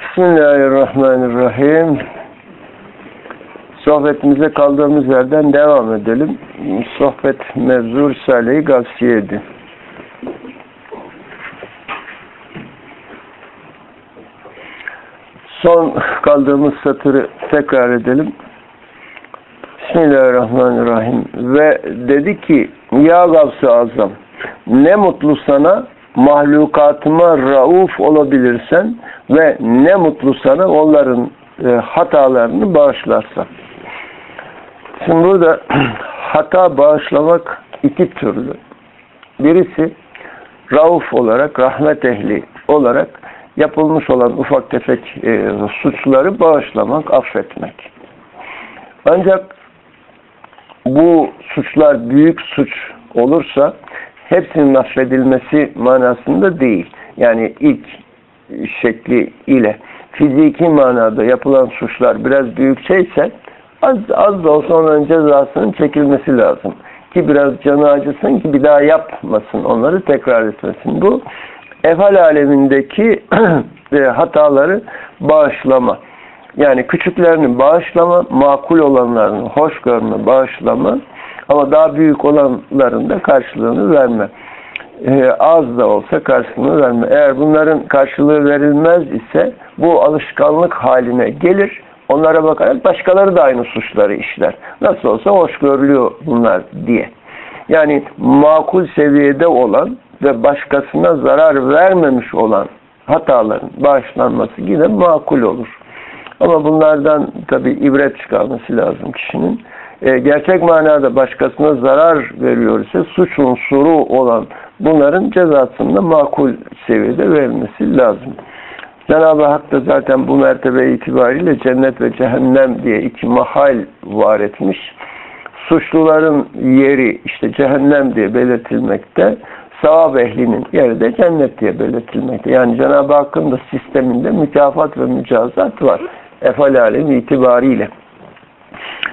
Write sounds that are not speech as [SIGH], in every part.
Bismillahirrahmanirrahim. Sohbetimize kaldığımız yerden devam edelim. Sohbet mevzu Risale-i Gavsiye'di. Son kaldığımız satırı tekrar edelim. Bismillahirrahmanirrahim. Ve dedi ki Ya Gavs-ı Azam ne mutlu sana mahlukatıma rauf olabilirsen ve ne mutlu sana onların e, hatalarını bağışlarsan. Şimdi burada [CLEARS THROAT] hata bağışlamak iki türlü. Birisi rauf olarak, rahmet ehli olarak yapılmış olan ufak tefek e, suçları bağışlamak, affetmek. Ancak bu suçlar büyük suç olursa hepsinin affedilmesi manasında değil. Yani ilk şekli ile fiziki manada yapılan suçlar biraz büyükçeyse az, az da olsa onların cezasının çekilmesi lazım. Ki biraz canı acısın ki bir daha yapmasın. Onları tekrar etmesin. Bu efal alemindeki [CLEARS THROAT] hataları bağışlama. Yani küçüklerini bağışlama, makul olanlarını hoş görme, bağışlama ama daha büyük olanların da karşılığını verme. Ee, az da olsa karşılığını verme. Eğer bunların karşılığı verilmez ise bu alışkanlık haline gelir. Onlara bakarak başkaları da aynı suçları işler. Nasıl olsa hoş görülüyor bunlar diye. Yani makul seviyede olan ve başkasına zarar vermemiş olan hataların bağışlanması yine makul olur. Ama bunlardan tabi ibret çıkarması lazım kişinin. E, gerçek manada başkasına zarar veriyor ise suç unsuru olan bunların cezasında makul seviyede verilmesi lazım. Cenab-ı Hak da zaten bu mertebe itibariyle cennet ve cehennem diye iki mahal var etmiş. Suçluların yeri işte cehennem diye belirtilmekte, sevap ehlinin yeri de cennet diye belirtilmekte. Yani Cenab-ı Hakk'ın da sisteminde mükafat ve mücazat var. Efal alemi itibariyle.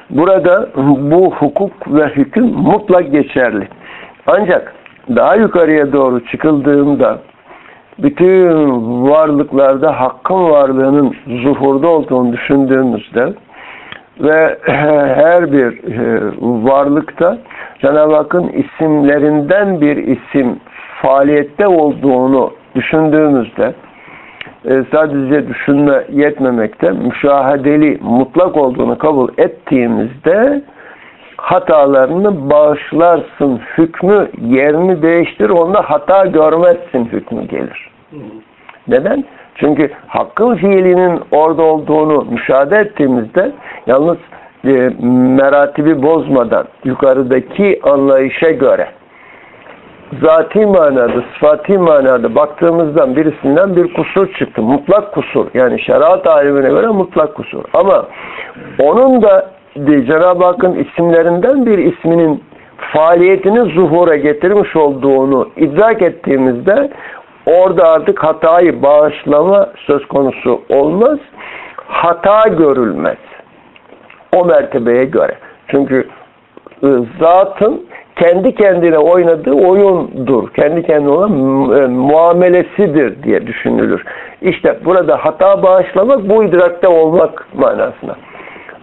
Burada bu hukuk ve hüküm mutlak geçerli. Ancak daha yukarıya doğru çıkıldığında bütün varlıklarda hakkın varlığının zuhurda olduğunu düşündüğümüzde ve [LAUGHS] her bir e, varlıkta Cenab-ı Hakk'ın isimlerinden bir isim faaliyette olduğunu düşündüğümüzde e, sadece düşünme yetmemekte müşahedeli mutlak olduğunu kabul ettiğimizde hatalarını bağışlarsın hükmü yerini değiştir onda hata görmezsin hükmü gelir. Neden? Çünkü hakkın fiilinin orada olduğunu müşahede ettiğimizde yalnız e, meratibi bozmadan yukarıdaki anlayışa göre zati manada, sıfati manada baktığımızdan birisinden bir kusur çıktı. Mutlak kusur. Yani şeriat alimine göre mutlak kusur. Ama onun da Cenab-ı Hakk'ın isimlerinden bir isminin faaliyetini zuhura getirmiş olduğunu idrak ettiğimizde orada artık hatayı bağışlama söz konusu olmaz. Hata görülmez. O mertebeye göre. Çünkü ıı, zatın kendi kendine oynadığı oyundur. Kendi kendine olan e, muamelesidir diye düşünülür. İşte burada hata bağışlamak bu idrakte olmak manasına.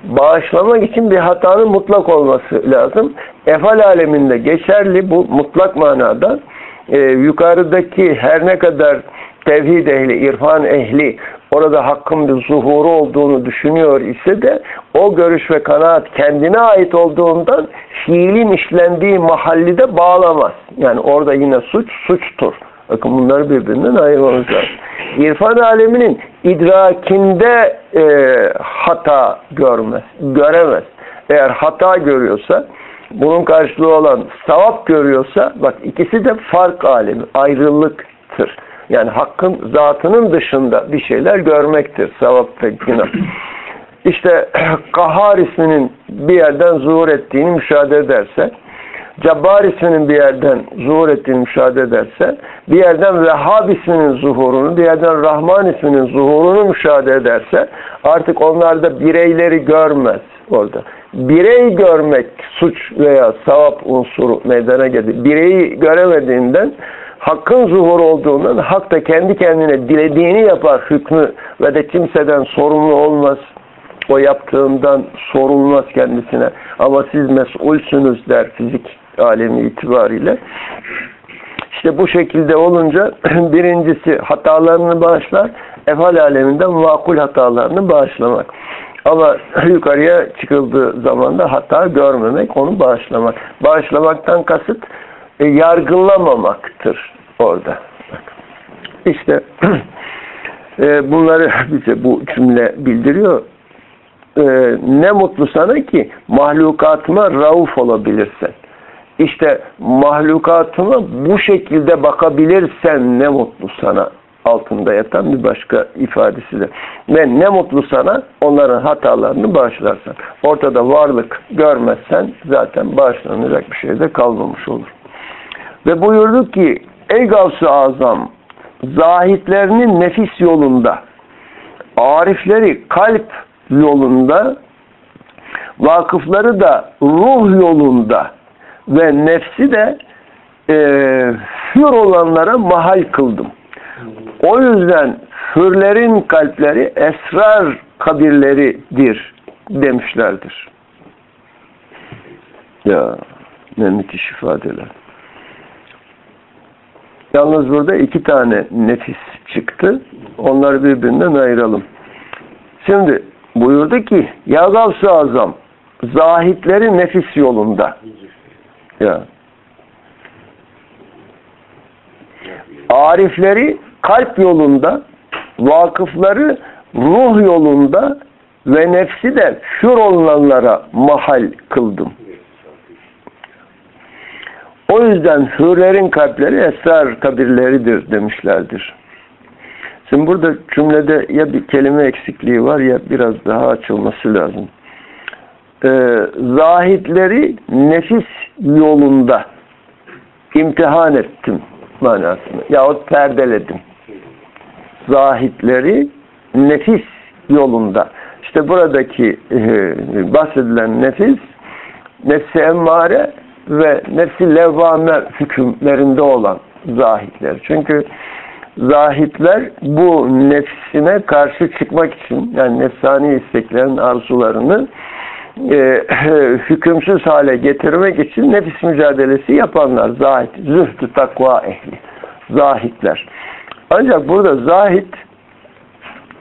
Bağışlamak için bir hatanın mutlak olması lazım. Efal aleminde geçerli bu mutlak manada. Ee, yukarıdaki her ne kadar tevhid ehli, irfan ehli orada hakkın bir zuhuru olduğunu düşünüyor ise de o görüş ve kanaat kendine ait olduğundan fiilin işlendiği mahallide bağlamaz. Yani orada yine suç suçtur. Bakın bunları birbirinden ayırmamız lazım. İrfan aleminin idrakinde e, hata görmez, göremez. Eğer hata görüyorsa, bunun karşılığı olan sevap görüyorsa, bak ikisi de fark alemi, ayrılıktır. Yani hakkın zatının dışında bir şeyler görmektir. Sevap ve günah. [CLEARS THROAT] İşte Kahar isminin bir yerden zuhur ettiğini müşahede ederse, Cabbar isminin bir yerden zuhur ettiğini müşahede ederse, bir yerden Vehhab isminin zuhurunu, bir yerden Rahman isminin zuhurunu müşahede ederse, artık onlarda bireyleri görmez orada. Birey görmek suç veya sevap unsuru meydana gelir. Bireyi göremediğinden hakkın zuhur olduğundan hak da kendi kendine dilediğini yapar hükmü ve de kimseden sorumlu olmaz. O yaptığından sorulmaz kendisine. Ama siz mesulsünüz der fizik alemi itibariyle. İşte bu şekilde olunca [CLEARS THROAT] birincisi hatalarını bağışlar, efal aleminden vakul hatalarını bağışlamak. Ama [CLEARS THROAT] yukarıya çıkıldığı zaman da hata görmemek, onu bağışlamak. Bağışlamaktan kasıt e, yargılamamaktır orada. İşte [CLEARS THROAT] e, bunları bize bu cümle bildiriyor. E, ne mutlu sana ki mahlukatıma rauf olabilirsen. İşte mahlukatıma bu şekilde bakabilirsen ne mutlu sana altında yatan bir başka ifadesi de. Ve ne mutlu sana onların hatalarını bağışlarsan. Ortada varlık görmezsen zaten bağışlanacak bir şey de kalmamış olur. Ve buyurdu ki ey gavs Azam zahitlerinin nefis yolunda arifleri kalp yolunda vakıfları da ruh yolunda ve nefsi de e, hür olanlara mahal kıldım. O yüzden hürlerin kalpleri esrar kabirleridir demişlerdir. Ya ne müthiş ifadeler. Yalnız burada iki tane nefis çıktı. Onları birbirinden ayıralım. Şimdi buyurdu ki Ya Azam zahitleri nefis yolunda. Ya. Arifleri kalp yolunda, vakıfları ruh yolunda ve nefsi de şur olanlara mahal kıldım. O yüzden hürlerin kalpleri esrar kabirleridir demişlerdir. Şimdi burada cümlede ya bir kelime eksikliği var ya biraz daha açılması lazım. Ee, zahitleri nefis yolunda imtihan ettim manasını yahut perdeledim. Zahitleri nefis yolunda. İşte buradaki e, bahsedilen nefis nefsi emmare ve nefsi levvame hükümlerinde olan zahitler. Çünkü zahitler bu nefsine karşı çıkmak için yani nefsani isteklerin arzularını e, [CLEARS THROAT] hükümsüz hale getirmek için nefis mücadelesi yapanlar zahit, zühdü takva ehli zahitler. Ancak burada zahit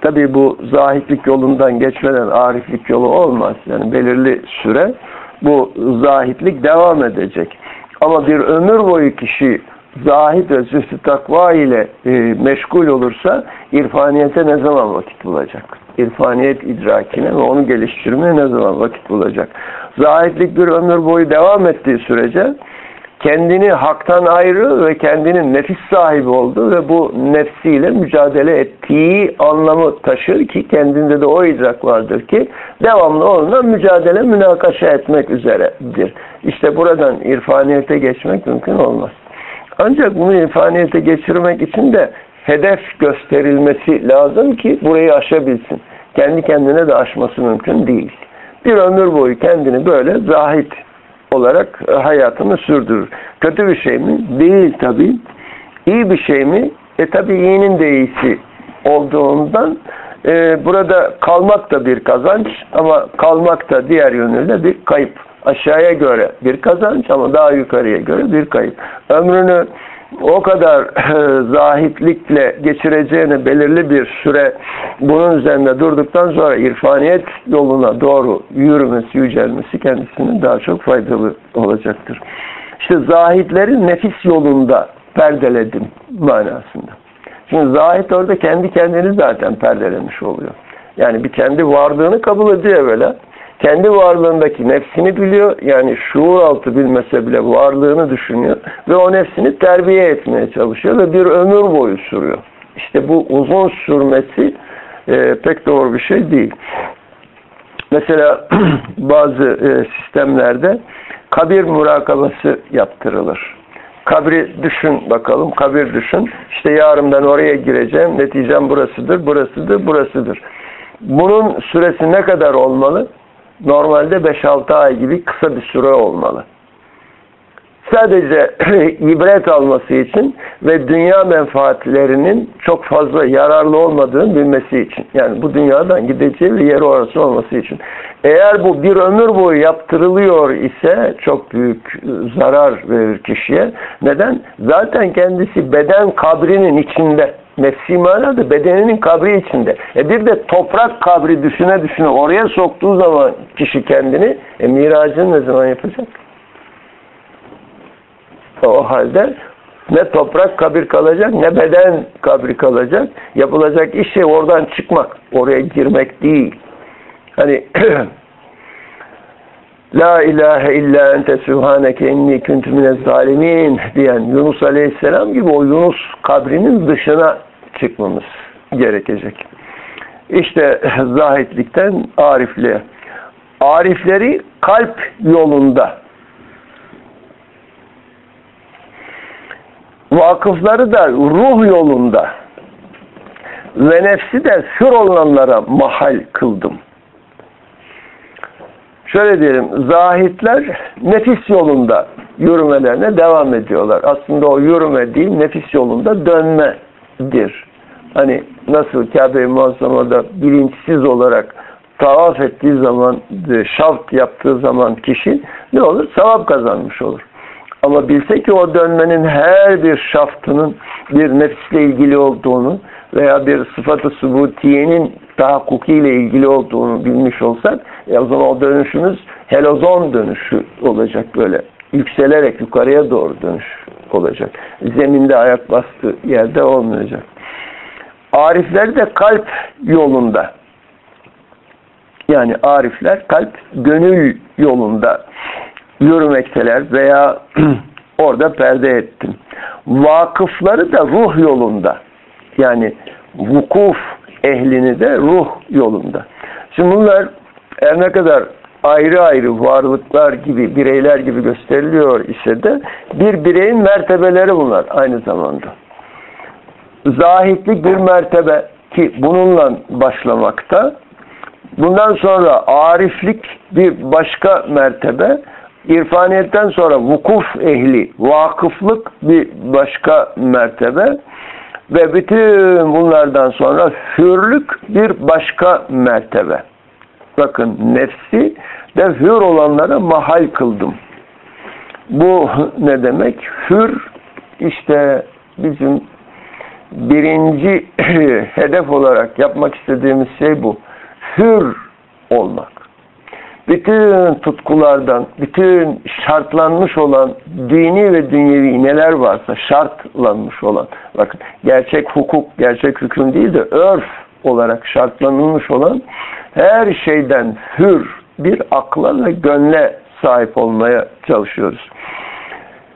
tabi bu zahitlik yolundan geçmeden ariflik yolu olmaz. Yani belirli süre bu zahitlik devam edecek. Ama bir ömür boyu kişi zahid ve zühtü takva ile e, meşgul olursa irfaniyete ne zaman vakit bulacak? İrfaniyet idrakine ve onu geliştirmeye ne zaman vakit bulacak? Zahitlik bir ömür boyu devam ettiği sürece kendini haktan ayrı ve kendinin nefis sahibi oldu ve bu nefsiyle mücadele ettiği anlamı taşır ki kendinde de o idrak vardır ki devamlı onunla mücadele münakaşa etmek üzeredir. İşte buradan irfaniyete geçmek mümkün olmaz. Ancak bunu irfaniyete geçirmek için de hedef gösterilmesi lazım ki burayı aşabilsin. Kendi kendine de aşması mümkün değil. Bir ömür boyu kendini böyle zahit olarak e, hayatını sürdürür. Kötü bir şey mi? Değil tabii. İyi bir şey mi? E tabii iyinin de iyisi olduğundan e, burada kalmak da bir kazanç ama kalmak da diğer yönüyle bir kayıp. Aşağıya göre bir kazanç ama daha yukarıya göre bir kayıp. Ömrünü o kadar [CLEARS THROAT] e, zahitlikle geçireceğine belirli bir süre bunun üzerinde durduktan sonra irfaniyet yoluna doğru yürümesi, yücelmesi kendisine daha çok faydalı olacaktır. İşte zahitleri nefis yolunda perdeledim manasında. Şimdi zahit orada kendi kendini zaten perdelemiş oluyor. Yani bir kendi varlığını kabul ediyor böyle kendi varlığındaki nefsini biliyor. Yani şuur altı bilmese bile varlığını düşünüyor. Ve o nefsini terbiye etmeye çalışıyor ve bir ömür boyu sürüyor. İşte bu uzun sürmesi e, pek doğru bir şey değil. Mesela [CLEARS THROAT] bazı e, sistemlerde kabir murakabası yaptırılır. Kabri düşün bakalım, kabir düşün. İşte yarın ben oraya gireceğim, neticem burasıdır, burasıdır, burasıdır. Bunun süresi ne kadar olmalı? Normalde 5-6 ay gibi kısa bir süre olmalı. sadece [CLEARS THROAT] ibret alması için ve dünya menfaatlerinin çok fazla yararlı olmadığını bilmesi için. Yani bu dünyadan gideceği ve yeri orası olması için. Eğer bu bir ömür boyu yaptırılıyor ise çok büyük zarar verir kişiye. Neden? Zaten kendisi beden kabrinin içinde. Nefsi manada bedeninin kabri içinde. E bir de toprak kabri düşüne düşüne oraya soktuğu zaman kişi kendini e miracını ne zaman yapacak? O halde ne toprak kabir kalacak ne beden kabri kalacak. Yapılacak iş şey oradan çıkmak. Oraya girmek değil. Hani [CLEARS THROAT] La ilahe illa ente sübhaneke inni kuntu minez zalimin diyen Yunus Aleyhisselam gibi o Yunus kabrinin dışına çıkmamız gerekecek. İşte zahitlikten arifliğe. Arifleri kalp yolunda vakıfları da ruh yolunda ve nefsi de sür olanlara mahal kıldım. Şöyle diyelim, zahitler nefis yolunda yürümelerine devam ediyorlar. Aslında o yürüme değil, nefis yolunda dönmedir. Hani nasıl Kabe-i Muazzama'da bilinçsiz olarak tavaf ettiği zaman, şaft yaptığı zaman kişi ne olur? Sevap kazanmış olur. Ama bilse ki o dönmenin her bir şaftının bir nefisle ilgili olduğunu veya bir sıfatı subutiyenin tahakkuki ile ilgili olduğunu bilmiş olsak e o zaman o dönüşümüz helozon dönüşü olacak böyle. Yükselerek yukarıya doğru dönüş olacak. Zeminde ayak bastığı yerde olmayacak. Arifler de kalp yolunda. Yani arifler kalp gönül yolunda yürümekteler veya [CLEARS THROAT] orada perde ettim. Vakıfları da ruh yolunda. Yani vukuf ehlini de ruh yolunda. Şimdi bunlar her ne kadar ayrı ayrı varlıklar gibi, bireyler gibi gösteriliyor ise de bir bireyin mertebeleri bunlar aynı zamanda. Zahitlik bir mertebe ki bununla başlamakta. Bundan sonra ariflik bir başka mertebe. İrfaniyetten sonra vukuf ehli, vakıflık bir başka mertebe. Ve bütün bunlardan sonra hürlük bir başka mertebe. Bakın nefsi de hür olanlara mahal kıldım. Bu ne demek? Hür işte bizim birinci [CLEARS THROAT] hedef olarak yapmak istediğimiz şey bu. Hür olmak. Bütün tutkulardan, bütün şartlanmış olan dini ve dünyevi neler varsa şartlanmış olan, bakın gerçek hukuk, gerçek hüküm değil de örf olarak şartlanılmış olan her şeyden hür bir akla ve gönle sahip olmaya çalışıyoruz.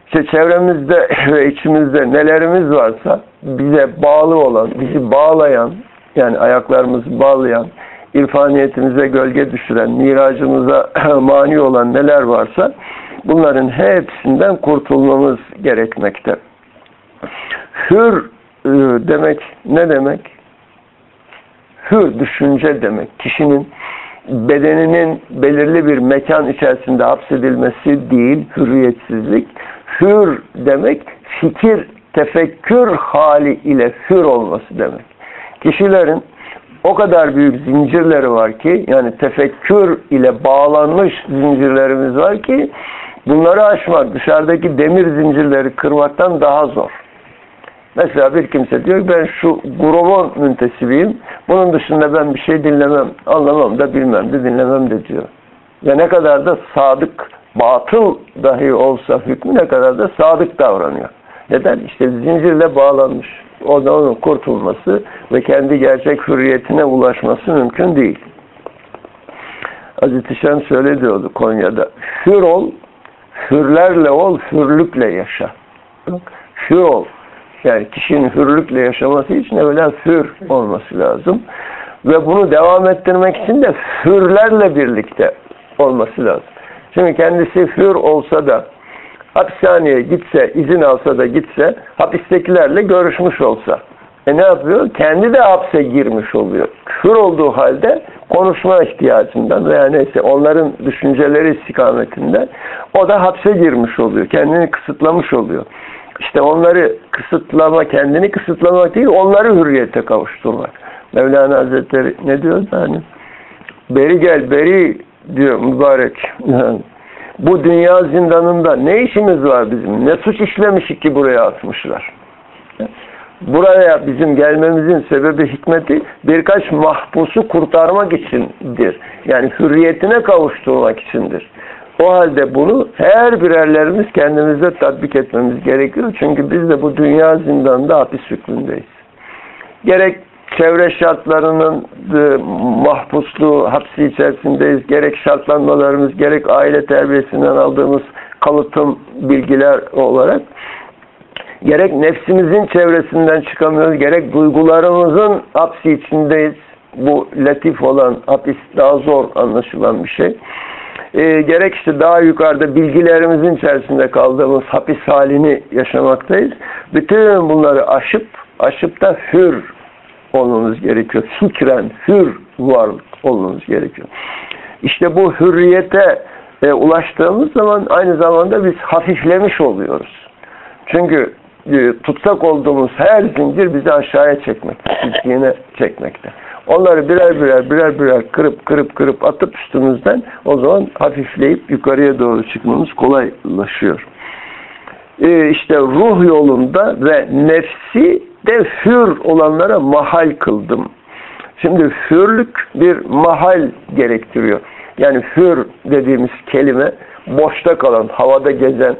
İşte çevremizde [CLEARS THROAT] ve içimizde nelerimiz varsa bize bağlı olan, bizi bağlayan, yani ayaklarımızı bağlayan, irfaniyetimize gölge düşüren, miracımıza [CLEARS THROAT] mani olan neler varsa bunların hepsinden kurtulmamız gerekmekte. Hür e, demek ne demek? Hür düşünce demek. Kişinin bedeninin belirli bir mekan içerisinde hapsedilmesi değil, hürriyetsizlik. Hür demek fikir, tefekkür hali ile hür olması demek. Kişilerin o kadar büyük zincirleri var ki yani tefekkür ile bağlanmış zincirlerimiz var ki bunları aşmak dışarıdaki demir zincirleri kırmaktan daha zor. Mesela bir kimse diyor ben şu grubun müntesibiyim. Bunun dışında ben bir şey dinlemem, anlamam da bilmem de dinlemem de diyor. Ve ne kadar da sadık, batıl dahi olsa hükmü ne kadar da sadık davranıyor. Neden? İşte zincirle bağlanmış. Oradan onun kurtulması ve kendi gerçek hürriyetine ulaşması mümkün değil. Hazreti Şen şöyle diyordu Konya'da. Hür ol, hürlerle ol, hürlükle yaşa. Hür ol. Yani kişinin hürlükle yaşaması için evvela hür olması lazım. Ve bunu devam ettirmek için de hürlerle birlikte olması lazım. Şimdi kendisi hür olsa da hapishaneye gitse, izin alsa da gitse, hapistekilerle görüşmüş olsa. E ne yapıyor? Kendi de hapse girmiş oluyor. Hür olduğu halde konuşma ihtiyacından veya neyse onların düşünceleri istikametinde o da hapse girmiş oluyor. Kendini kısıtlamış oluyor. İşte onları kısıtlama, kendini kısıtlamak değil, onları hürriyete kavuşturmak. Mevlana Hazretleri ne diyor da hani beri gel, beri diyor mübarek. [LAUGHS] Bu dünya zindanında ne işimiz var bizim? Ne suç işlemişik ki buraya atmışlar? Buraya bizim gelmemizin sebebi hikmeti birkaç mahpusu kurtarmak içindir. Yani hürriyetine kavuşturmak içindir. O halde bunu her birerlerimiz kendimize tatbik etmemiz gerekiyor. Çünkü biz de bu dünya zindanında hapis hükmündeyiz. Gerek çevre şartlarının e, mahpusluğu, hapsi içerisindeyiz. Gerek şartlanmalarımız, gerek aile terbiyesinden aldığımız kalıtım bilgiler olarak gerek nefsimizin çevresinden çıkamıyoruz, gerek duygularımızın hapsi içindeyiz. Bu latif olan hapis daha zor anlaşılan bir şey. E, gerek işte daha yukarıda bilgilerimizin içerisinde kaldığımız hapis halini yaşamaktayız. Bütün bunları aşıp, aşıp da hür olmamız gerekiyor. Fikren hür varlık olmamız gerekiyor. İşte bu hürriyete e, ulaştığımız zaman aynı zamanda biz hafiflemiş oluyoruz. Çünkü e, tutsak olduğumuz her zincir bizi aşağıya çekmekte, pisliğine çekmekte. Onları birer birer birer birer kırıp kırıp kırıp atıp üstümüzden o zaman hafifleyip yukarıya doğru çıkmamız kolaylaşıyor. Ee, işte ruh yolunda ve nefsi de hür olanlara mahal kıldım. Şimdi hürlük bir mahal gerektiriyor. Yani hür dediğimiz kelime boşta kalan, havada gezen,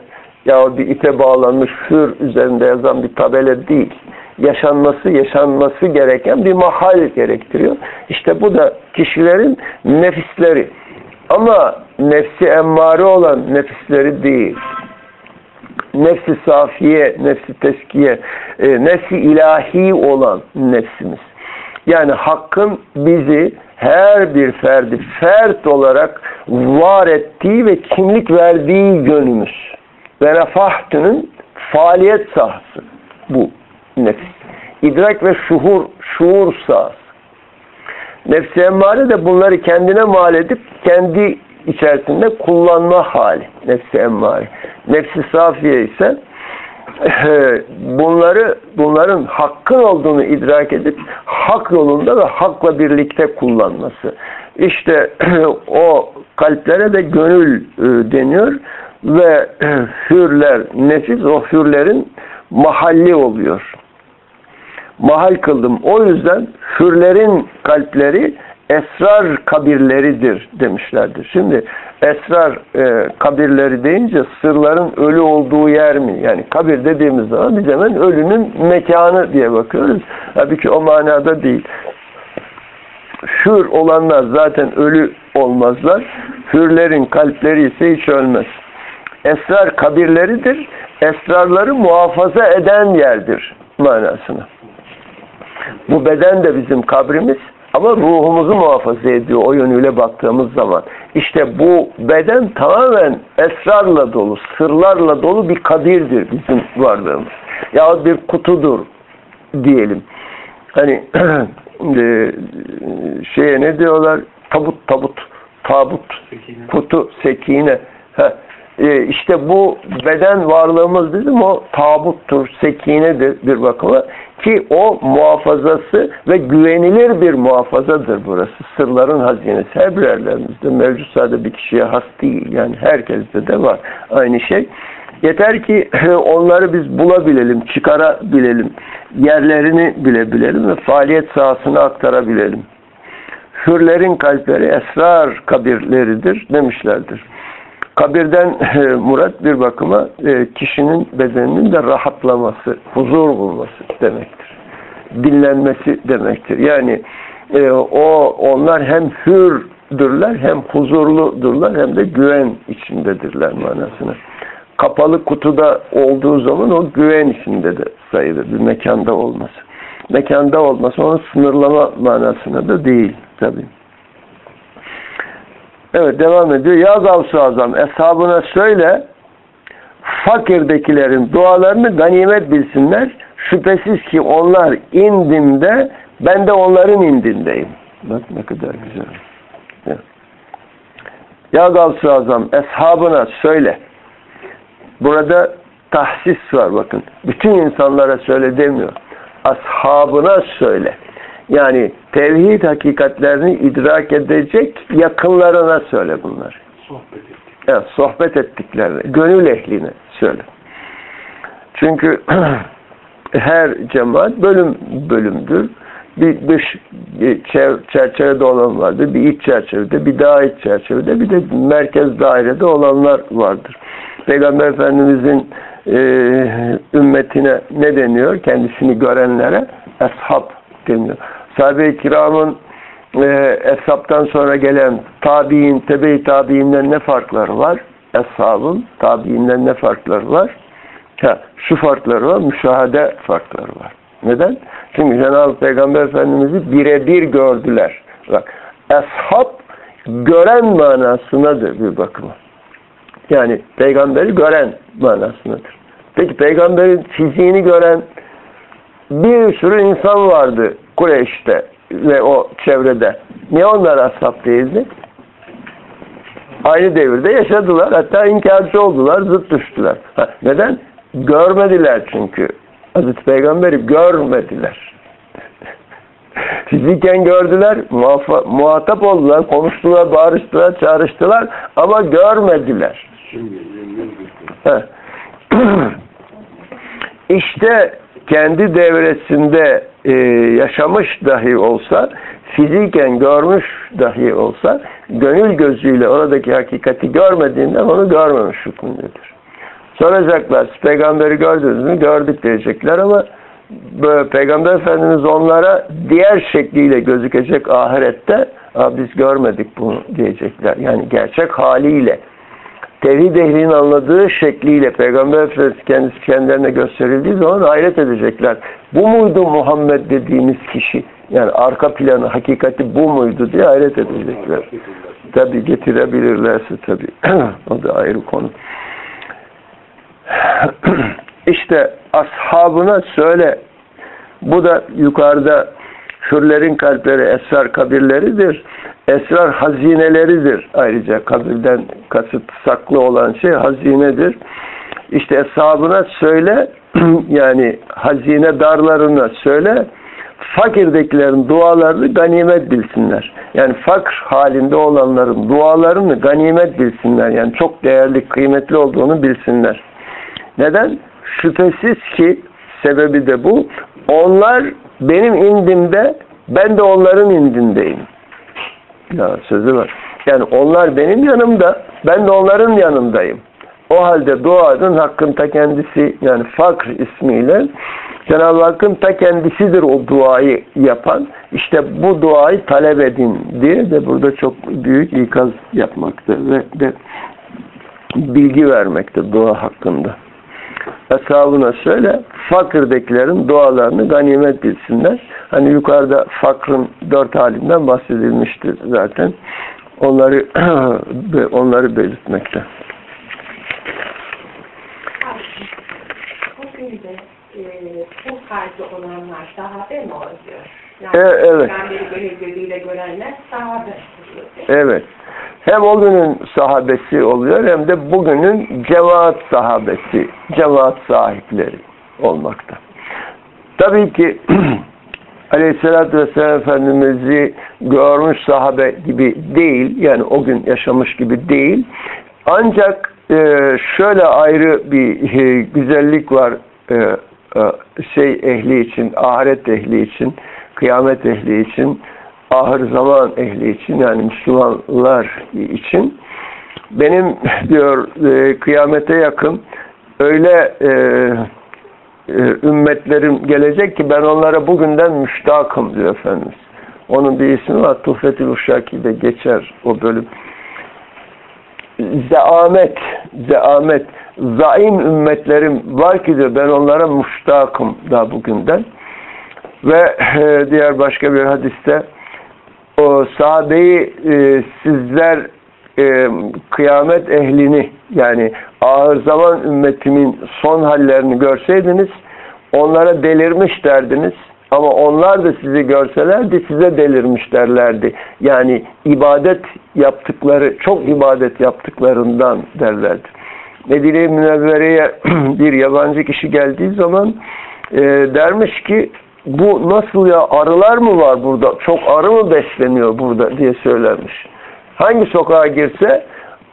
ya bir ite bağlanmış hür üzerinde yazan bir tabela değil. Yaşanması, yaşanması gereken bir mahal gerektiriyor. İşte bu da kişilerin nefisleri. Ama nefsi emmare olan nefisleri değil. Nefsi safiye, nefsi teskiye, e, nefsi ilahi olan nefsimiz. Yani hakkın bizi her bir ferdi fert olarak var ettiği ve kimlik verdiği yönümüz ve refahtının faaliyet sahası bu nefis. İdrak ve şuhur, şuur sahası. Nefsi emmare de bunları kendine mal edip kendi içerisinde kullanma hali. Nefsi emmare. Nefsi safiye ise bunları bunların hakkın olduğunu idrak edip hak yolunda ve hakla birlikte kullanması. İşte [CLEARS THROAT] o kalplere de gönül e, deniyor ve hürler, nefis o hürlerin mahalli oluyor. Mahal kıldım. O yüzden hürlerin kalpleri esrar kabirleridir demişlerdir. Şimdi esrar e, kabirleri deyince sırların ölü olduğu yer mi? Yani kabir dediğimiz zaman biz hemen ölünün mekanı diye bakıyoruz. Halbuki o manada değil. Hür olanlar zaten ölü olmazlar. Hürlerin kalpleri ise hiç ölmez. Esrar kabirleridir. Esrarları muhafaza eden yerdir manasına. Bu beden de bizim kabrimiz ama ruhumuzu muhafaza ediyor o yönüyle baktığımız zaman. İşte bu beden tamamen esrarla dolu, sırlarla dolu bir kabirdir bizim varlığımız. Ya bir kutudur diyelim. Hani [CLEARS THROAT] e, şeye ne diyorlar? Tabut tabut, tabut, sekine. kutu, sekine. Heh. E, işte bu beden varlığımız bizim o tabuttur, sekinedir bir bakıma ki o muhafazası ve güvenilir bir muhafazadır burası. Sırların hazinesi her birerlerimizde mevcut sadece bir kişiye has değil. Yani herkeste de var aynı şey. Yeter ki [CLEARS THROAT] onları biz bulabilelim, çıkarabilelim, yerlerini bilebilelim ve faaliyet sahasına aktarabilelim. Hürlerin kalpleri esrar kabirleridir demişlerdir. Kabirden murat bir bakıma e, kişinin bedeninin de rahatlaması, huzur bulması demektir. Dinlenmesi demektir. Yani e, o onlar hem hürdürler hem huzurludurlar hem de güven içindedirler manasına. Kapalı kutuda olduğu zaman o güven içinde de sayılır bir mekanda olması. Mekanda olması onu sınırlama manasına da değil tabii. Evet devam ediyor. Ya Gavsu Azam eshabına söyle fakirdekilerin dualarını ganimet bilsinler. Şüphesiz ki onlar indinde ben de onların indindeyim. Bak ne kadar güzel. Ya, Gavs-ı Azam eshabına söyle. Burada tahsis var bakın. Bütün insanlara söyle demiyor. Ashabına söyle. Yani tevhid hakikatlerini idrak edecek yakınlarına söyle bunları. Sohbet ettik. Evet, sohbet ettiklerine, gönül ehline söyle. Çünkü [CLEARS THROAT] her cemaat bölüm bölümdür. Bir dış çerçevede olan vardır, bir iç çerçevede, bir daha iç çerçevede, bir de merkez dairede olanlar vardır. Peygamber Efendimizin e, ümmetine ne deniyor? Kendisini görenlere eshab deniyor. Sahabe-i kiramın e, eshaptan sonra gelen tabi'in, tebe-i tabi'inden ne farkları var? Eshabın tabi'inden ne farkları var? Ha, şu farkları var, müşahede farkları var. Neden? Çünkü Cenab-ı Peygamber Efendimiz'i birebir gördüler. Bak, eshab gören manasınadır bir bakıma. Yani peygamberi gören manasındadır. Peki peygamberin fiziğini gören bir sürü insan vardı Kureyş'te ve o çevrede. Niye onlar ashab değildi? Aynı devirde yaşadılar. Hatta inkarcı oldular, zıt düştüler. Ha, neden? Görmediler çünkü. Hazreti Peygamberi görmediler. [LAUGHS] Fiziken gördüler, muhatap oldular, konuştular, bağırıştılar, çağrıştılar ama görmediler. [CLEARS THROAT] İşte kendi devresinde e, yaşamış dahi olsa, fiziken görmüş dahi olsa, gönül gözüyle oradaki hakikati görmediğinden onu görmemiş hükmündedir. Soracaklar, peygamberi gördünüz mü? Gördük diyecekler ama böyle, Peygamber Efendimiz onlara diğer şekliyle gözükecek ahirette biz görmedik bunu diyecekler. Yani gerçek haliyle tevhid ehlinin anladığı şekliyle Peygamber Efendimiz kendisi kendilerine gösterildiği zaman hayret edecekler. Bu muydu Muhammed dediğimiz kişi? Yani arka planı, hakikati bu muydu diye hayret edecekler. Tabi getirebilirlerse tabi. [CLEARS THROAT] o da ayrı konu. [CLEARS THROAT] İşte ashabına söyle. Bu da yukarıda hürlerin kalpleri esrar kabirleridir. Esrar hazineleridir. Ayrıca kabirden kasıt saklı olan şey hazinedir. İşte eshabına söyle [CLEARS THROAT] yani hazine darlarına söyle fakirdekilerin dualarını ganimet bilsinler. Yani fakr halinde olanların dualarını ganimet bilsinler. Yani çok değerli, kıymetli olduğunu bilsinler. Neden? Şüphesiz ki sebebi de bu. Onlar benim indimde, ben de onların indindeyim. Ya sözü var. Yani onlar benim yanımda, ben de onların yanındayım. O halde duanın hakkın ta kendisi yani fakr ismiyle Cenab-ı Hakk'ın ta kendisidir o duayı yapan. İşte bu duayı talep edin diye de burada çok büyük ikaz yapmakta ve de bilgi vermekte dua hakkında. Eshabına söyle fakirdekilerin dualarını ganimet bilsinler. Hani yukarıda fakrın dört halinden bahsedilmiştir zaten. Onları [CLEARS THROAT] onları belirtmekte. E, bu halde olanlar sahabe mi oluyor? Yani E, evet. Gönül gözüyle görenler sahabe oluyor. Evet. Hem o günün sahabesi oluyor hem de bugünün cemaat sahabesi, cemaat sahipleri olmakta. Tabii ki [CLEARS THROAT] Aleyhisselatü Vesselam Efendimiz'i görmüş sahabe gibi değil, yani o gün yaşamış gibi değil. Ancak e, şöyle ayrı bir e, güzellik var e, şey ehli için, ahiret ehli için, kıyamet ehli için, ahir zaman ehli için yani Müslümanlar için benim [LAUGHS] diyor e, kıyamete yakın öyle e, e, ümmetlerim gelecek ki ben onlara bugünden müştakım diyor Efendimiz. Onun bir ismi var. Tuhfetül Uşaki'de geçer o bölüm. Zeamet, zeamet, zaim ümmetlerim var ki diyor ben onlara müştakım da bugünden. Ve [LAUGHS] e, diğer başka bir hadiste o sahabeyi e, sizler e, kıyamet ehlini yani ağır zaman ümmetimin son hallerini görseydiniz onlara delirmiş derdiniz. Ama onlar da sizi görselerdi size delirmiş derlerdi. Yani ibadet yaptıkları, çok ibadet yaptıklarından derlerdi. Medine-i Münevvere'ye [CLEARS THROAT] bir yabancı kişi geldiği zaman e, dermiş ki bu nasıl ya arılar mı var burada? Çok arı mı besleniyor burada diye söylermiş. Hangi sokağa girse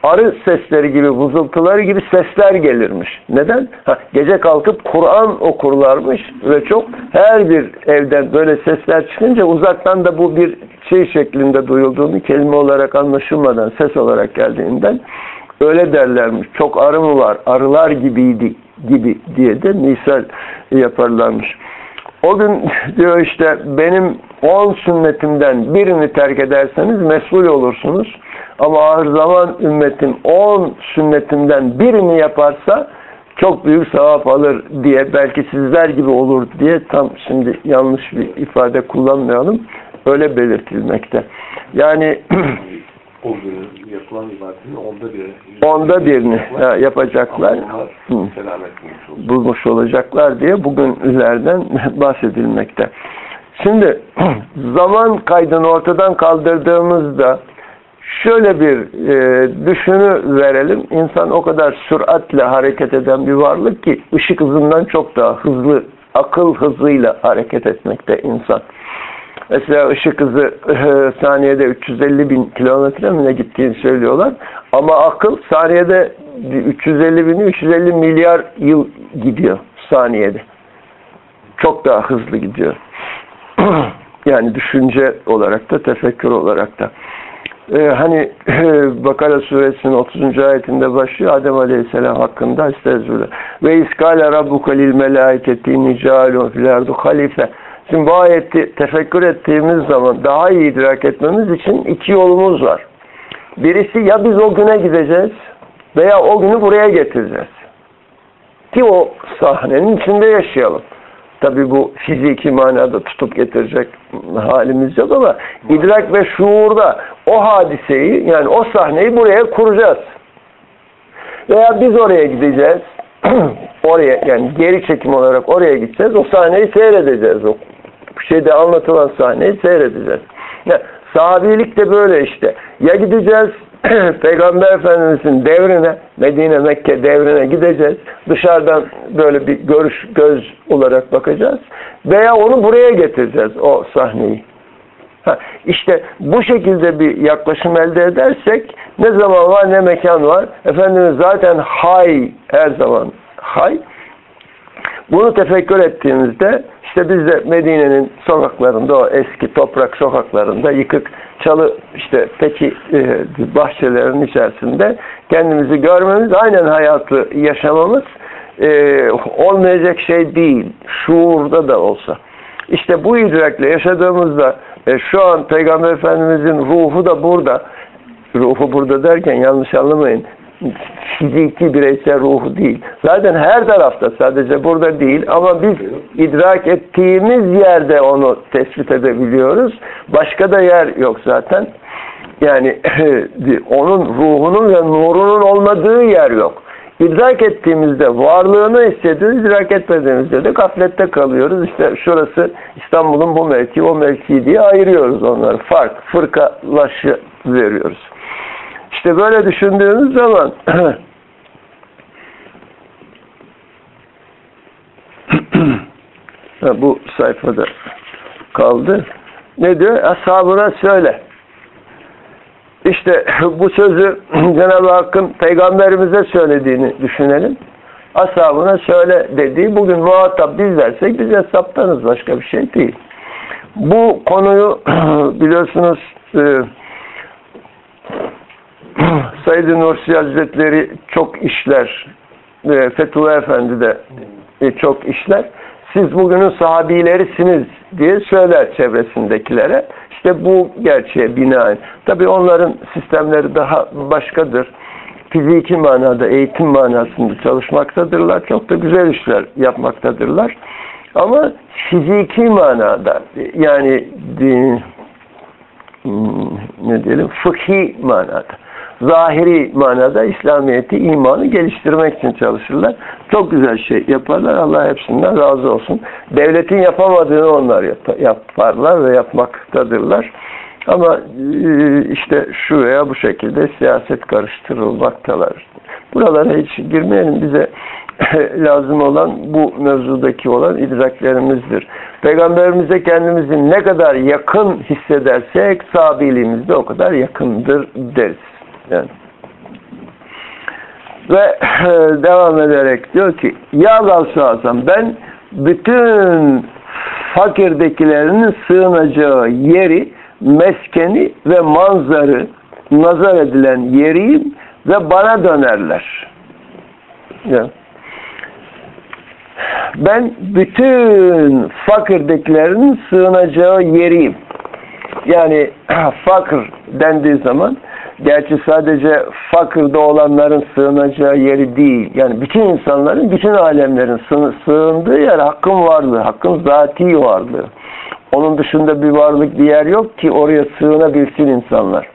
arı sesleri gibi, vızıltıları gibi sesler gelirmiş. Neden? Ha, gece kalkıp Kur'an okurlarmış ve çok her bir evden böyle sesler çıkınca uzaktan da bu bir şey şeklinde duyulduğunu kelime olarak anlaşılmadan ses olarak geldiğinden öyle derlermiş. Çok arı mı var? Arılar gibiydi gibi diye de misal yaparlarmış. O gün [LAUGHS] diyor işte benim on sünnetimden birini terk ederseniz mesul olursunuz. Ama ahir zaman ümmetim on sünnetimden birini yaparsa çok büyük sevap alır diye belki sizler gibi olur diye tam şimdi yanlış bir ifade kullanmayalım. Öyle belirtilmekte. Yani [CLEARS THROAT] o yapılan ibadetin onda birini onda birini ha, yapacaklar. Hı. bulmuş olacaklar diye bugünlerden [LAUGHS] bahsedilmekte. Şimdi [CLEARS THROAT] zaman kaydını ortadan kaldırdığımızda şöyle bir e, düşünü verelim. İnsan o kadar süratle hareket eden bir varlık ki ışık hızından çok daha hızlı, akıl hızıyla hareket etmekte insan. Mesela ışık hızı e, saniyede 350 bin kilometre mi ne gittiğini söylüyorlar. Ama akıl saniyede 350 bin 350 milyar yıl gidiyor saniyede. Çok daha hızlı gidiyor. [CLEARS THROAT] yani düşünce olarak da tefekkür olarak da. Ee, hani Bakara suresinin 30. ayetinde başlıyor Adem Aleyhisselam hakkında estağfurullah. Ve iskale rabbuka lil melaiketi nicalun fil ardu halife. Şimdi bu ayeti tefekkür ettiğimiz zaman daha iyi idrak etmemiz için iki yolumuz var. Birisi ya biz o güne gideceğiz veya o günü buraya getireceğiz. Ki o sahnenin içinde yaşayalım. Tabi bu fiziki manada tutup getirecek halimiz yok ama idrak ve şuurda o hadiseyi yani o sahneyi buraya kuracağız. Veya biz oraya gideceğiz. [CLEARS THROAT] oraya yani geri çekim olarak oraya gideceğiz. O sahneyi seyredeceğiz. O şeyde anlatılan sahneyi seyredeceğiz. Yani Sahabilik de böyle işte. Ya gideceğiz [CLEARS THROAT] Peygamber Efendimiz'in devrine, Medine, Mekke devrine gideceğiz. Dışarıdan böyle bir görüş, göz olarak bakacağız. Veya onu buraya getireceğiz o sahneyi. Ha, işte bu şekilde bir yaklaşım elde edersek ne zaman var ne mekan var. Efendimiz zaten hay her zaman hay. Bunu tefekkür ettiğimizde işte biz de Medine'nin sokaklarında o eski toprak sokaklarında yıkık çalı işte peki e, bahçelerin içerisinde kendimizi görmemiz aynen hayatı yaşamamız e, olmayacak şey değil. Şuurda da olsa. İşte bu idrakle yaşadığımızda e, şu an Peygamber Efendimizin ruhu da burada. Ruhu burada derken yanlış anlamayın fiziki bireysel ruhu değil. Zaten her tarafta sadece burada değil ama biz idrak ettiğimiz yerde onu tespit edebiliyoruz. Başka da yer yok zaten. Yani [CLEARS THROAT] onun ruhunun ve nurunun olmadığı yer yok. İdrak ettiğimizde varlığını hissediyoruz, idrak etmediğimizde de gaflette kalıyoruz. İşte şurası İstanbul'un bu mevki, o mevki diye ayırıyoruz onları. Fark, fırkalaşı veriyoruz. İşte böyle düşündüğünüz zaman [CLEARS THROAT] bu sayfada kaldı. Ne diyor? Ashabına söyle. İşte bu sözü [CLEARS THROAT] Cenab-ı Hakk'ın peygamberimize söylediğini düşünelim. Ashabına söyle dediği bugün muhatap biz dersek biz hesaptanız başka bir şey değil. Bu konuyu [CLEARS THROAT] biliyorsunuz e, [CLEARS THROAT] Said Nursi Hazretleri çok işler. E, Fethullah Efendi de e, çok işler. Siz bugünün sahabilerisiniz diye söyler çevresindekilere. İşte bu gerçeğe binaen. Tabii onların sistemleri daha başkadır. Fiziki manada, eğitim manasında çalışmaktadırlar. Çok da güzel işler yapmaktadırlar. Ama fiziki manada yani hmm, ne diyelim fıkhi manada zahiri manada İslamiyet'i, imanı geliştirmek için çalışırlar. Çok güzel şey yaparlar. Allah hepsinden razı olsun. Devletin yapamadığını onlar yap- yaparlar ve yapmaktadırlar. Ama e, işte şu veya bu şekilde siyaset karıştırılmaktalar. Buralara hiç girmeyelim. Bize [LAUGHS] lazım olan bu mevzudaki olan idraklerimizdir. Peygamberimize kendimizi ne kadar yakın hissedersek sabiliğimiz de o kadar yakındır deriz. Yani. Ve devam ederek diyor ki Ya Gavsu ben bütün fakirdekilerinin sığınacağı yeri, meskeni ve manzarı nazar edilen yeriyim ve bana dönerler. Ben bütün fakirdekilerin sığınacağı yeriyim. Yani [CLEARS THROAT] fakir dendiği zaman gerçi sadece fakirde olanların sığınacağı yeri değil. Yani bütün insanların, bütün alemlerin sığındığı yer hakkın varlığı, hakkın zati varlığı. Onun dışında bir varlık bir yer yok ki oraya sığınabilsin insanlar.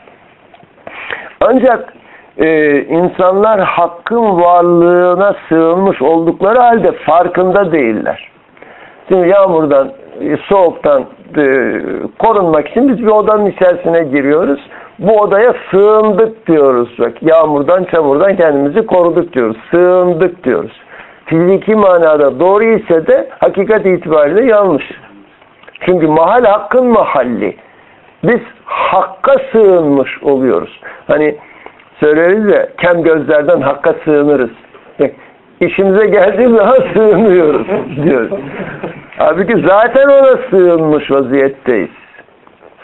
Ancak e, insanlar hakkın varlığına sığınmış oldukları halde farkında değiller. Şimdi yağmurdan, e, soğuktan e, korunmak için biz bir odanın içerisine giriyoruz. Bu odaya sığındık diyoruz. Yağmurdan, çamurdan kendimizi koruduk diyoruz. Sığındık diyoruz. Fiziki manada doğru ise de hakikat itibariyle yanlış. Çünkü mahal hakkın mahalli. Biz hakka sığınmış oluyoruz. Hani söyleriz ya kem gözlerden hakka sığınırız. İşimize geldiği zaman [LAUGHS] sığınıyoruz diyoruz. Halbuki zaten ona sığınmış vaziyetteyiz.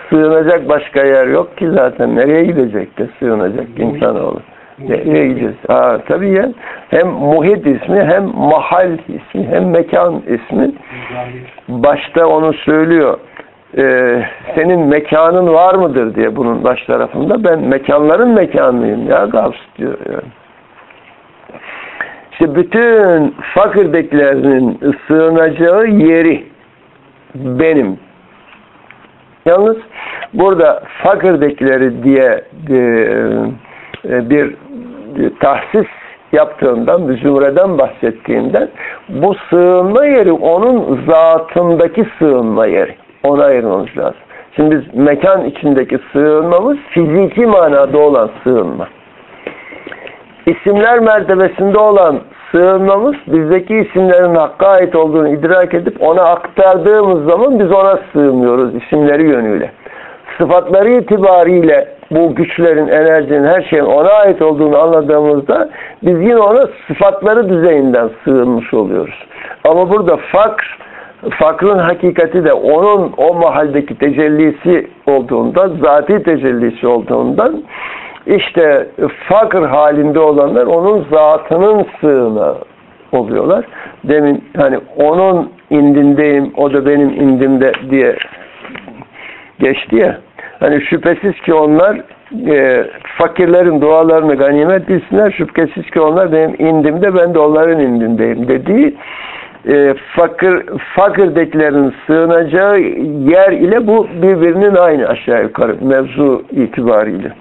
Sığınacak başka yer yok ki zaten. Nereye gidecek de sığınacak insanoğlu. Nereye gideceğiz? Aa, tabii ya. Hem muhit ismi, hem mahal ismi, hem mekan ismi. Başta onu söylüyor. Ee, senin mekanın var mıdır diye bunun baş tarafında. Ben mekanların mekanlıyım ya Gavs diyor yani. İşte bütün fakirdekilerin sığınacağı yeri benim. Yalnız burada fakirdekileri diye bir tahsis yaptığından, bir zümreden bahsettiğinden bu sığınma yeri onun zatındaki sığınma yeri. Ona ayırmamız lazım. Şimdi biz mekan içindeki sığınmamız fiziki manada olan sığınma. İsimler mertebesinde olan sığınmamız bizdeki isimlerin hakka ait olduğunu idrak edip ona aktardığımız zaman biz ona sığınıyoruz isimleri yönüyle. Sıfatları itibariyle bu güçlerin, enerjinin, her şeyin ona ait olduğunu anladığımızda biz yine ona sıfatları düzeyinden sığınmış oluyoruz. Ama burada fakr, fakrın hakikati de onun o mahaldeki tecellisi olduğunda, zati tecellisi olduğundan işte fakir halinde olanlar onun zatının sığına oluyorlar. Demin hani onun indindeyim, o da benim indimde diye geçti ya. Hani şüphesiz ki onlar e, fakirlerin dualarını ganimet bilsinler. Şüphesiz ki onlar benim indimde, ben de onların indindeyim dediği e, fakir fakirdekilerin sığınacağı yer ile bu birbirinin aynı aşağı yukarı mevzu itibariyle.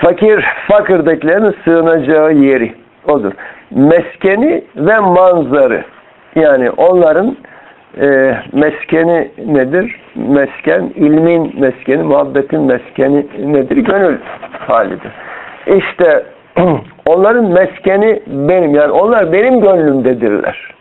Fakir fakirdekilerin sığınacağı yeri odur. Meskeni ve manzarı yani onların e, meskeni nedir? Mesken, ilmin meskeni, muhabbetin meskeni nedir? Gönül halidir. İşte [CLEARS THROAT] onların meskeni benim. Yani onlar benim gönlümdedirler.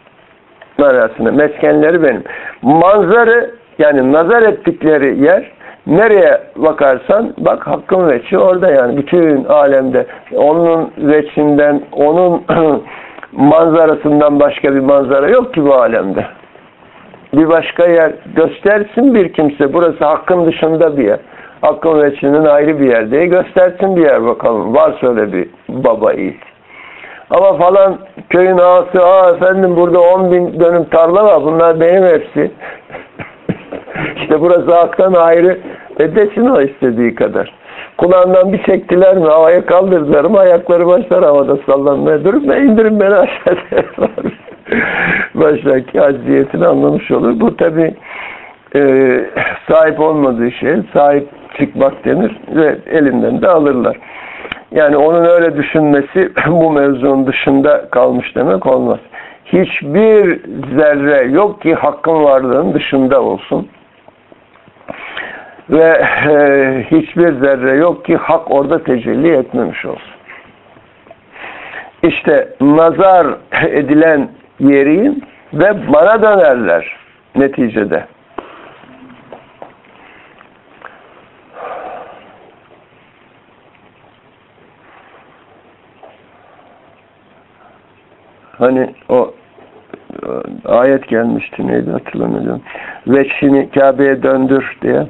Manasında. Meskenleri benim. Manzarı yani nazar ettikleri yer nereye bakarsan bak hakkın veçi orada yani. Bütün alemde onun veçinden onun [CLEARS THROAT] manzarasından başka bir manzara yok ki bu alemde. Bir başka yer göstersin bir kimse. Burası hakkın dışında bir yer. Hakkın veçinin ayrı bir yer diye göstersin bir yer bakalım. Varsa öyle bir baba iyi ama falan köyün ağası aa efendim burada 10 bin dönüm tarla var. Bunlar benim hepsi. [LAUGHS] İşte burası haktan ayrı ve desin o istediği kadar. Kulağından bir çektiler mi havaya kaldırdılar mı ayakları başlar havada sallanmaya durup ne indirin beni aşağıya [LAUGHS] baştaki acziyetini anlamış olur. Bu tabi e, sahip olmadığı şeye sahip çıkmak denir ve elinden de alırlar. Yani onun öyle düşünmesi [LAUGHS] bu mevzunun dışında kalmış demek olmaz. Hiçbir zerre yok ki hakkın varlığının dışında olsun. Ve e, hiçbir zerre yok ki hak orada tecelli etmemiş olsun. İşte nazar [LAUGHS] edilen yeriyim ve bana dönerler neticede. Hani o ayet gelmişti neydi hatırlamıyorum. Veçhini Kabe'ye döndür diye.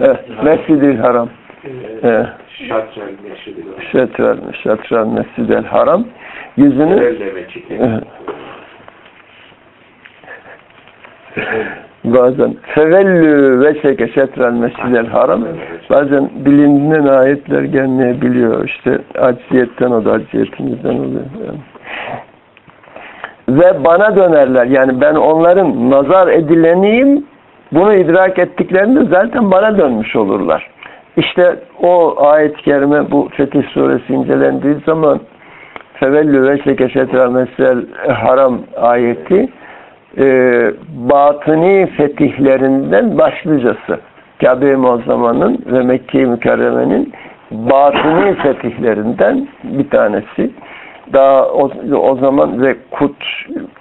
Evet. Mescid-i Haram. Şetvel, Şetvel Mescid-el Haram. Yüzünü bazen fevellü ve şeke şetrel mescidel haram bazen bilindiğinden ayetler gelmeyebiliyor işte acziyetten o da acziyetimizden oluyor yani. Ve bana dönerler yani ben onların nazar edileniyim bunu idrak ettiklerinde zaten bana dönmüş olurlar işte o ayet-i kerime bu Fetih suresi incelendiği zaman fevellü ve şeke şetrel mescidel haram ayeti e, batıni fetihlerinden başlıcası. Kabe-i Muazzama'nın ve Mekke-i Mükerreme'nin batıni fetihlerinden bir tanesi. Daha o, o zaman ve kut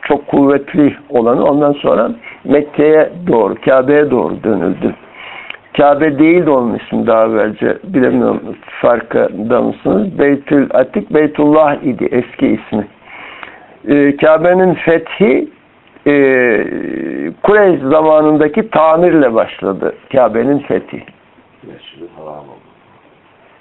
çok kuvvetli olanı ondan sonra Mekke'ye doğru, Kabe'ye doğru dönüldü. Kabe değil de onun ismi daha evvelce. Bilemiyorum farkında mısınız? Beytül Atik, Beytullah idi eski ismi. Ee, Kabe'nin fethi e, Kureyş zamanındaki tamirle başladı Kabe'nin fethi. Meşhur haram oldu.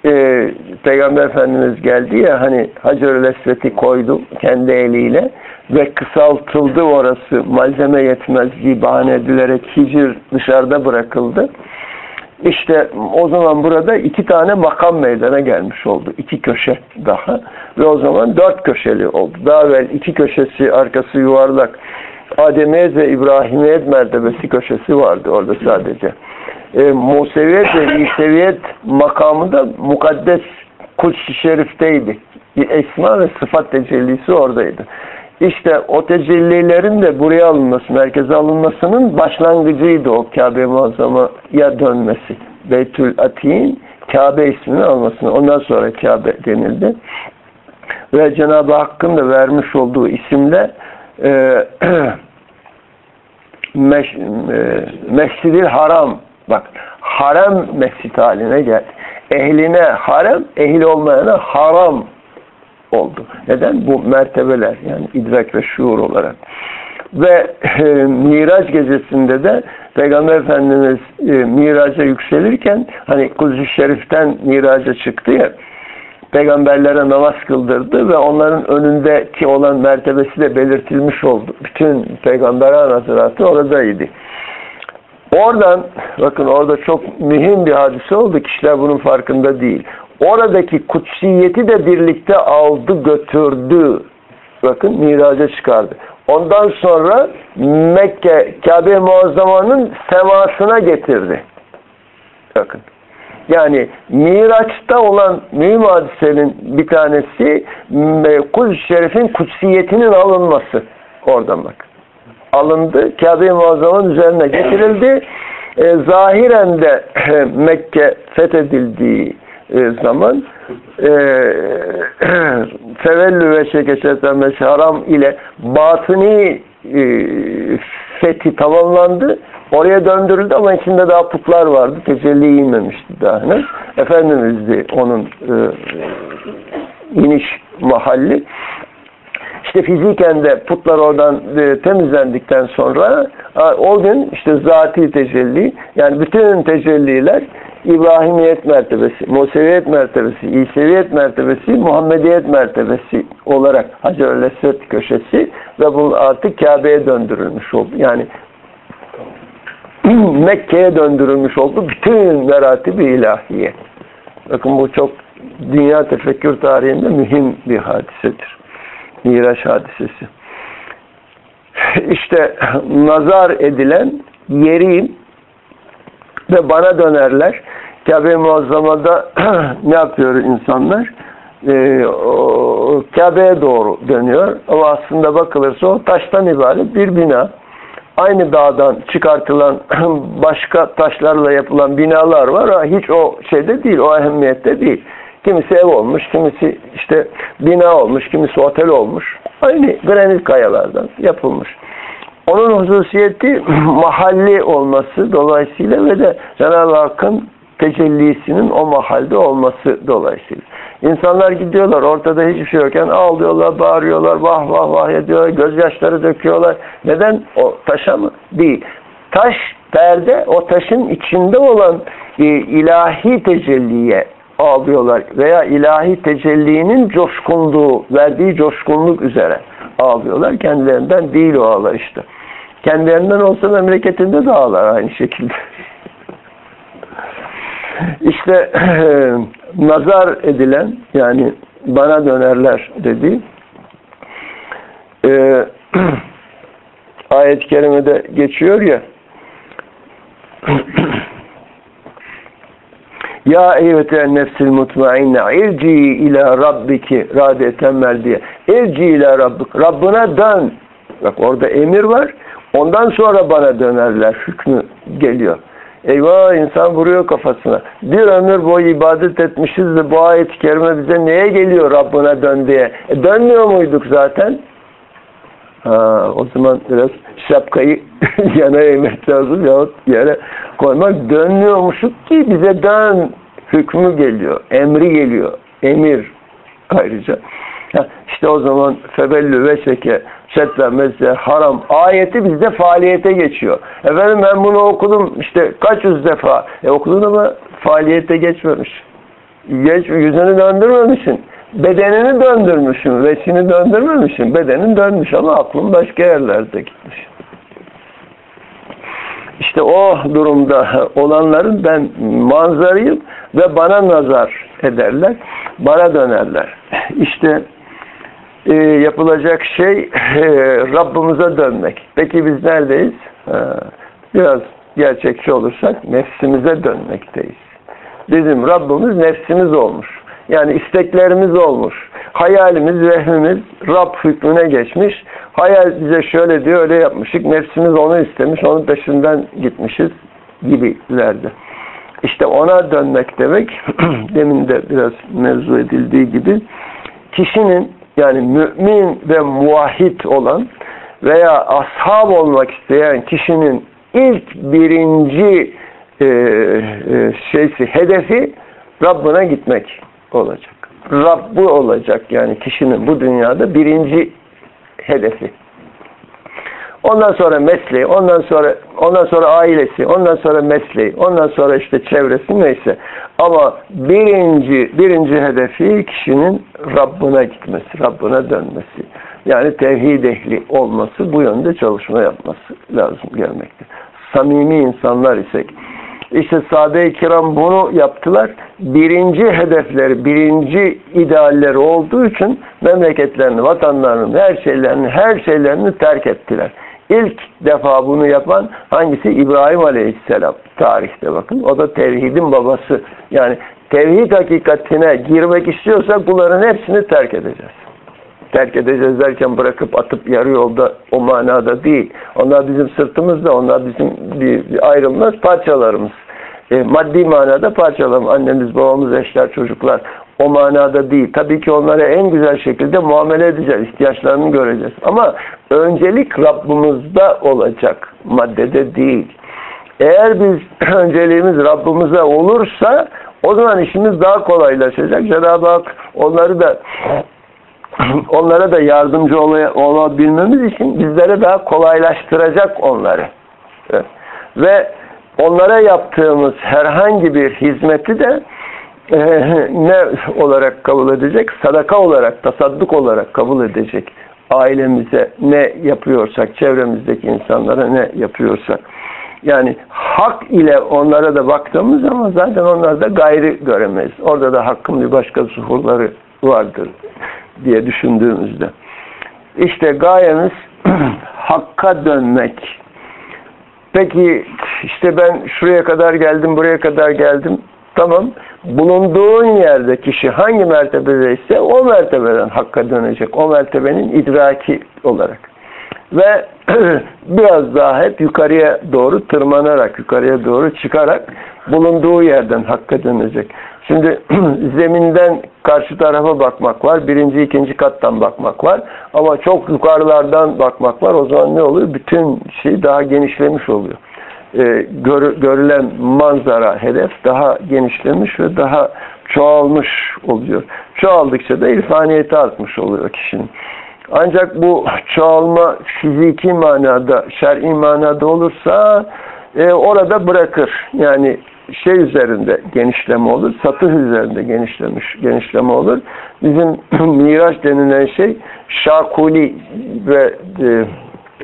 E, Peygamber Efendimiz geldi ya hani Hacer-ül Esvet'i koydu kendi eliyle ve kısaltıldı orası malzeme yetmezliği bahane edilerek hicir dışarıda bırakıldı. İşte o zaman burada iki tane makam meydana gelmiş oldu. iki köşe daha. Ve o zaman dört köşeli oldu. Daha evvel iki köşesi arkası yuvarlak Ademiyet ve İbrahimiyet mertebesi köşesi vardı orada sadece. E, Museviyet ve İseviyet makamında mukaddes Kuts-i Şerif'teydi. Esma ve sıfat tecellisi oradaydı. İşte o tecellilerin de buraya alınması, merkeze alınmasının başlangıcıydı o Kabe Muazzama'ya dönmesi. Beytül Atik'in Kabe ismini almasını. Ondan sonra Kabe denildi. Ve Cenab-ı Hakk'ın da vermiş olduğu isimle e, [CLEARS THROAT] meş, e, Mescid-i Haram bak harem mescid haline geldi. Ehline harem, ehil olmayana haram oldu. Neden? Bu mertebeler yani idrak ve şuur olarak. Ve e, Miraç gecesinde de Peygamber Efendimiz e, Miraç'a yükselirken hani Kudüs-i Şerif'ten Miraç'a çıktı ya peygamberlere namaz kıldırdı ve onların önündeki olan mertebesi de belirtilmiş oldu. Bütün peygamber hazaratı oradaydı. Oradan, bakın orada çok mühim bir hadise oldu. Kişiler bunun farkında değil. Oradaki kutsiyeti de birlikte aldı, götürdü. Bakın miraca çıkardı. Ondan sonra Mekke, Kabe-i Muazzama'nın semasına getirdi. Bakın. Yani Miraç'ta olan mühim hadisenin bir tanesi Kudüs Şerif'in kutsiyetinin alınması. Oradan bak. Alındı. Kabe-i Muazzama'nın üzerine getirildi. E, zahiren de e, Mekke fethedildiği e, zaman e, [CLEARS THROAT] Fevellü ve Şekeşetemesi Haram ile batıni e, fethi tamamlandı. Oraya döndürüldü ama içinde daha putlar vardı. Tecelli inmemişti daha henüz. Efendimiz'di onun e, iniş mahalli. İşte fiziken de putlar oradan e, temizlendikten sonra o gün işte zati tecelli yani bütün tecelliler İbrahimiyet mertebesi, Museviyet mertebesi, İseviyet mertebesi, Muhammediyet mertebesi olarak Hacer-ül köşesi ve bu artık Kabe'ye döndürülmüş oldu. Yani [CLEARS THROAT] Mekke'ye döndürülmüş oldu. Bütün meratibi ilahiye. Bakın bu çok dünya tefekkür tarihinde mühim bir hadisedir. Miraç hadisesi. İşte nazar edilen yeriyim ve bana dönerler. Kabe-i Muazzama'da [CLEARS THROAT] ne yapıyor insanlar? Ee, Kabe'ye doğru dönüyor. Ama aslında bakılırsa o taştan ibaret bir bina. Aynı dağdan çıkartılan [CLEARS THROAT] başka taşlarla yapılan binalar var. Ha, hiç o şeyde değil, o ehemmiyette değil. Kimisi ev olmuş, kimisi işte bina olmuş, kimisi otel olmuş. Aynı granit kayalardan yapılmış. Onun hususiyeti [CLEARS THROAT] mahalli olması dolayısıyla ve de Cenab-ı Hakk'ın tecellisinin o mahalde olması dolayısıyla. İnsanlar gidiyorlar ortada hiçbir şey yokken ağlıyorlar, bağırıyorlar, vah vah vah ediyorlar, gözyaşları döküyorlar. Neden? O taşa mı? Değil. Taş perde o taşın içinde olan e, ilahi tecelliye ağlıyorlar veya ilahi tecellinin coşkunluğu, verdiği coşkunluk üzere ağlıyorlar. Kendilerinden değil o ağlar işte. Kendilerinden olsa memleketinde de ağlar aynı şekilde. [LAUGHS] İşte [CLEARS THROAT] nazar edilen yani bana dönerler dedi. Ee, [CLEARS THROAT] ayet-i kerimede geçiyor ya [CLEARS THROAT] Ya eyyüheten nefsil mutmainne irci ila rabbiki radeten diye. İrci ila rabbik. Rabbına dön. Bak orada emir var. Ondan sonra bana dönerler. Hükmü geliyor. Eyvah insan vuruyor kafasına. Bir ömür boyu ibadet etmişiz de bu ayet-i kerime bize neye geliyor Rabbına dön diye. E, dönmüyor muyduk zaten? Ha, o zaman biraz şapkayı [LAUGHS] yana eğmek lazım yahut yere koymak. Dönmüyormuşuk ki bize dön hükmü geliyor. Emri geliyor. Emir ayrıca. Ha, işte o zaman febellü ve şeke şetle mezze haram ayeti bizde faaliyete geçiyor. Efendim ben bunu okudum işte kaç yüz defa. E okudun ama faaliyete geçmemiş. Geç, yüzünü döndürmemişsin. Bedenini döndürmüşsün. Vesini döndürmemişsin. Bedenin dönmüş ama aklın başka yerlerde gitmiş. İşte o durumda olanların ben manzarayım ve bana nazar ederler. Bana dönerler. İşte e, yapılacak şey e, Rabbimize dönmek. Peki biz neredeyiz? E, biraz gerçekçi olursak nefsimize dönmekteyiz. Bizim Rabbimiz nefsimiz olmuş. Yani isteklerimiz olmuş. Hayalimiz, vehmimiz Rab hükmüne geçmiş. Hayal bize şöyle diyor, öyle yapmışık. Nefsimiz onu istemiş, onun peşinden gitmişiz gibilerde. İşte ona dönmek demek, [CLEARS THROAT] demin de biraz mevzu edildiği gibi, kişinin yani mümin ve muvahhid olan veya ashab olmak isteyen kişinin ilk birinci e, e, şeysi, hedefi Rabbine gitmek olacak. Rabbu olacak yani kişinin bu dünyada birinci hedefi. Ondan sonra mesleği, ondan sonra ondan sonra ailesi, ondan sonra mesleği, ondan sonra işte çevresi neyse. Ama birinci birinci hedefi kişinin Rabbına gitmesi, Rabbına dönmesi. Yani tevhid ehli olması, bu yönde çalışma yapması lazım gelmekte. Samimi insanlar isek. İşte sahabe-i kiram bunu yaptılar. Birinci hedefleri, birinci idealleri olduğu için memleketlerini, vatanlarını, her şeylerini, her şeylerini terk ettiler. İlk defa bunu yapan hangisi? İbrahim Aleyhisselam tarihte bakın. O da tevhidin babası. Yani tevhid hakikatine girmek istiyorsak bunların hepsini terk edeceğiz. Terk edeceğiz derken bırakıp atıp yarı yolda o manada değil. Onlar bizim sırtımızda, onlar bizim bir, ayrılmaz parçalarımız. E, maddi manada parçalarımız. Annemiz, babamız, eşler, çocuklar. O manada değil. Tabii ki onlara en güzel şekilde muamele edeceğiz. ihtiyaçlarını göreceğiz. Ama öncelik Rabbimizde olacak. Maddede değil. Eğer biz [CLEARS THROAT] önceliğimiz Rabbimize olursa o zaman işimiz daha kolaylaşacak. Cenab-ı Hak onları da [CLEARS THROAT] onlara da yardımcı olabilmemiz için bizlere daha kolaylaştıracak onları. Ve onlara yaptığımız herhangi bir hizmeti de e, ne olarak kabul edecek? Sadaka olarak, tasadduk olarak kabul edecek. Ailemize ne yapıyorsak, çevremizdeki insanlara ne yapıyorsak. Yani hak ile onlara da baktığımız zaman zaten onlar da gayri göremeyiz. Orada da hakkın bir başka zuhurları vardır diye düşündüğümüzde. İşte gayemiz [CLEARS THROAT] hakka dönmek. Peki işte ben şuraya kadar geldim, buraya kadar geldim. Tamam. Bulunduğun yerde kişi hangi mertebedeyse o mertebeden hakka dönecek. O mertebenin idraki olarak. Ve [CLEARS THROAT] biraz daha hep yukarıya doğru tırmanarak, yukarıya doğru çıkarak bulunduğu yerden hakka dönecek. Şimdi [CLEARS THROAT] zeminden karşı tarafa bakmak var. Birinci, ikinci kattan bakmak var. Ama çok yukarılardan bakmak var. O zaman ne oluyor? Bütün şey daha genişlemiş oluyor. Ee, gör, görülen manzara, hedef daha genişlemiş ve daha çoğalmış oluyor. Çoğaldıkça da irfaniyeti artmış oluyor kişinin. Ancak bu çoğalma fiziki manada, şer'i manada olursa e, orada bırakır. Yani şey üzerinde genişleme olur, satıh üzerinde genişlemiş genişleme olur. Bizim [CLEARS THROAT] miraç denilen şey şakuli ve e,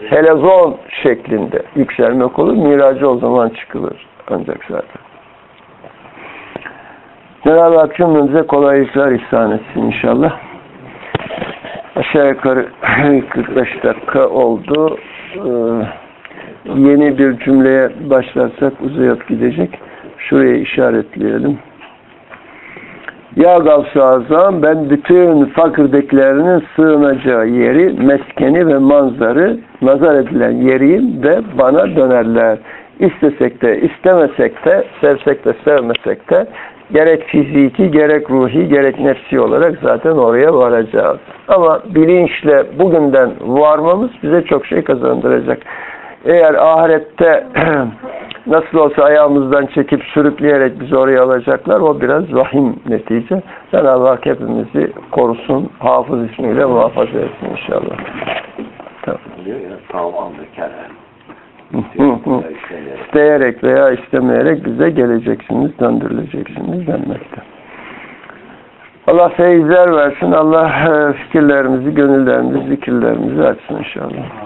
helezon şeklinde yükselmek olur. Miracı o zaman çıkılır ancak zaten. Cenab-ı Hak cümlemize kolaylıklar ihsan etsin inşallah. Aşağı yukarı [CLEARS THROAT] 45 dakika oldu. Ee, yeni bir cümleye başlarsak uzayıp gidecek. Şuraya işaretleyelim. Ya Gavs-ı Azam ben bütün fakirdekilerinin sığınacağı yeri, meskeni ve manzarı nazar edilen yeriyim de bana dönerler. İstesek de istemesek de sevsek de sevmesek de gerek fiziki gerek ruhi gerek nefsi olarak zaten oraya varacağız. Ama bilinçle bugünden varmamız bize çok şey kazandıracak. Eğer ahirette [CLEARS THROAT] nasıl olsa ayağımızdan çekip sürükleyerek bizi oraya alacaklar. O biraz vahim netice. Cenab-ı Hak hepimizi korusun. Hafız ismiyle muhafaza etsin inşallah. Tamam. İsteyerek veya istemeyerek bize geleceksiniz, döndürüleceksiniz denmekte. Allah feyizler versin. Allah e, fikirlerimizi, gönüllerimizi, zikirlerimizi açsın inşallah.